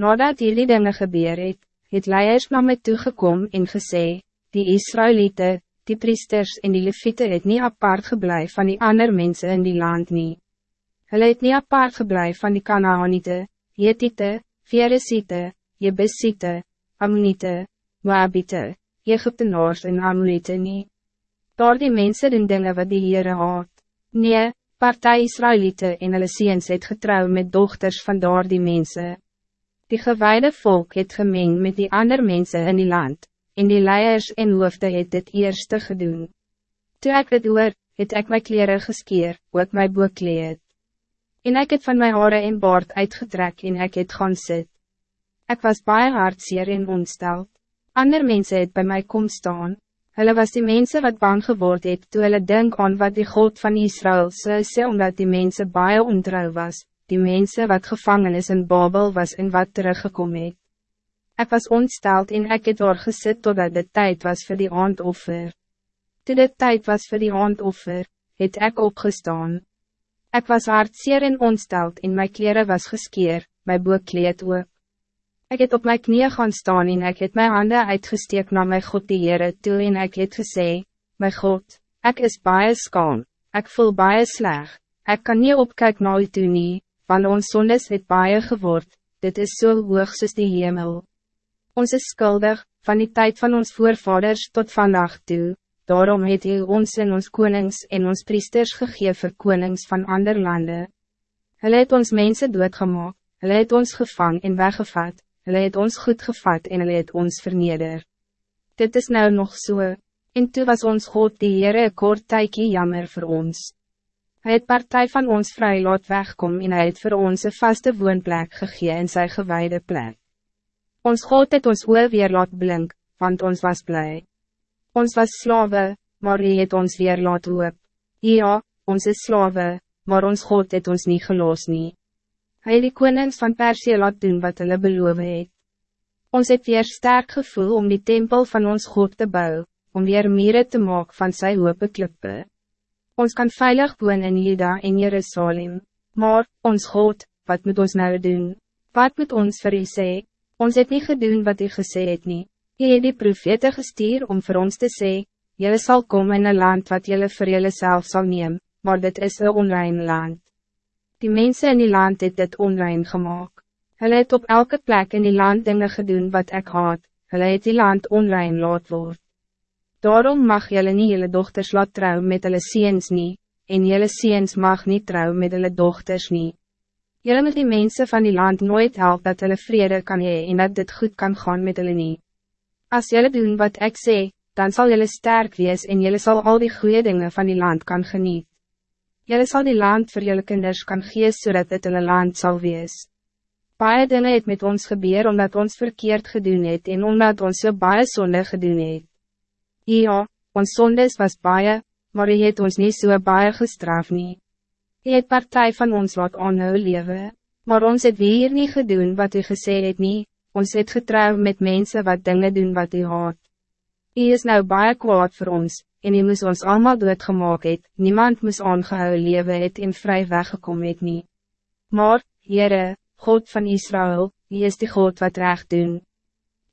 Nadat jullie dingen gebeur het, het leiers na my toegekom en gesê, die Israëlieten, die priesters en die leviete het niet apart geblij van die ander mensen in die land nie. Hulle het nie apart geblij van die Kanaanite, Jetite, Veresite, Jebusite, Ammonite, Moabite, Egyptenaars en Amorite nie. Daar die mense doen dinge wat die Heere haat. Nee, partij Israëlieten en hulle seens het getrouw met dochters van daar die mense. Die gewijde volk het gemeng met die ander mensen in die land, en die leiers en hoofde het dit eerste gedoen. Toe ek dit oor, het ek my kleren geskeer, ook my boekleed. En ek het van my hare en baard uitgetrek en ek het gaan sit. Ek was baie hartseer en ontsteld. Ander mensen het bij mij kom staan. Hulle was die mensen wat bang geword het toe hulle denk aan wat die God van Israël zou sê omdat die mensen baie ontrouw was, die mensen wat gevangen is in Babel was en wat teruggekom het. Ek was ontsteld en ek het daar gesit totdat dit tijd was voor die aandoffer. Toe dit tijd was voor die aandoffer, het ek opgestaan. Ek was hartseer en ontsteld en my kleren was geskeer, my boekkleed ook. Ik het op mijn knieën gaan staan en ik het mijn handen uitgesteek naar mijn God die Heere toe en ik het gesê, My God, ik is baie skaam, ik voel baie sleg, ik kan niet opkijken naar u toe nie, want ons zondes het baie geword, dit is so hoog soos die hemel. Ons is skuldig, van die tijd van ons voorvaders tot vandaag toe, daarom het u ons en ons konings en ons priesters gegeven vir konings van ander landen. Hulle het ons mensen doodgemaak, hulle het ons gevang en weggevat, hulle het ons goed gevat en hulle het ons verneder. Dit is nou nog zo. So, en toe was ons God die Heere kort tykie jammer voor ons. Hij het partij van ons vrij laat wegkom en hy het voor ons een vaste woonplek gegee in sy gewijde plek. Ons God het ons oor weer laat blink, want ons was blij. Ons was slawe, maar hy het ons weer laat hoop. Ja, ons is slawe, maar ons God het ons niet geloos nie. Hij het die konings van Persie laat doen wat hulle beloof het. Ons het weer sterk gevoel om die tempel van ons God te bouwen, om weer meer te maken van sy hoop klippe. Ons kan veilig woon in Juda en Jerusalem, maar, ons God, wat moet ons nou doen? Wat moet ons vir u sê? Ons het niet gedoen wat u gesê het nie. Hy het die profete gestuur om voor ons te sê, Jylle sal komen in een land wat jylle vir jylle self sal neem, maar dit is een onrein land. Die mensen in die land het dit onrein gemaakt. Hulle het op elke plek in die land dingen gedoen wat ik haat, hulle het die land onrein laat word. Daarom mag jullie niet jullie dochters laat trouw met hulle seens nie, en jullie seens mag niet trouw met hulle dochters nie. Jullie moet die mensen van die land nooit helpen dat hulle vrede kan hee en dat dit goed kan gaan met hulle nie. As jullie doen wat ik zeg, dan zal jullie sterk wees en jullie zal al die goede dingen van die land kan genieten. Jylle sal die land voor jullie kinders kan gees, zodat het hulle land zal wees. Baie dinge het met ons gebeur omdat ons verkeerd gedoen het en omdat ons so baie sonde gedoen het. Ja, ons sondes was baie, maar hy het ons niet so baie gestraf nie. Hy het partij van ons wat aanhou lewe, maar ons het weer niet gedoen wat u gesê het nie, ons het getrouw met mensen wat dingen doen wat u haat. Hy is nou baie kwaad voor ons, en hy moes ons allemaal doodgemaak het, niemand moes aangehou lewe het en vry weggekom het nie. Maar, Heere, God van Israël, hy is die God wat recht doen.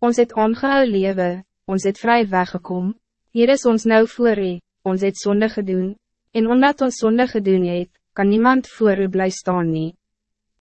Ons het aangehou lewe, ons het vry weggekom, hier is ons nou voor u, ons het zonde gedoen, en omdat ons zonde gedoen het, kan niemand voor u blij staan nie.